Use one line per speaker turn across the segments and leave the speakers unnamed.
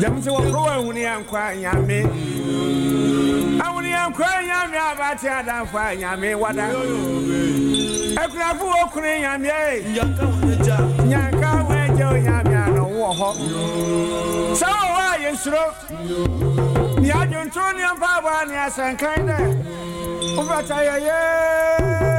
Dɛm ntsi wɔkɔr Ahunuyɛnkwaa Nyame. Ahunuyɛnkwaa Nyame abakye adamfo a Nyame wɔda. Akunafo wɔ kunu Nyame ei.
Nyanka hɔn egya.
Nyanka hɔn egya o Nyame a na ɔwɔ hɔ. Sɛ ɔwɔ hɔ a yensuro. Ne adwontow ne mpaabɔ a ne asɛnka nye dɛ. Wofata yɛyee.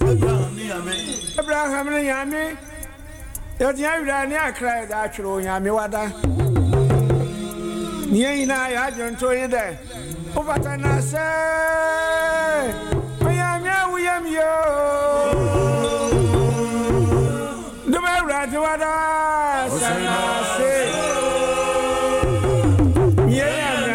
Abraham ne Nyame.
Abraham ne Nyame. Yɛdze hɛn werɛ ne akra yɛdze atwer Onyame w'ada. Ne hɛn nyina yɛ adwontow nye dɛ, Wofata n'asɛ, Onyame a wo yamu ye o. Dom Ewuradze w'ada, Sɛ n'ase, Nye Nyame.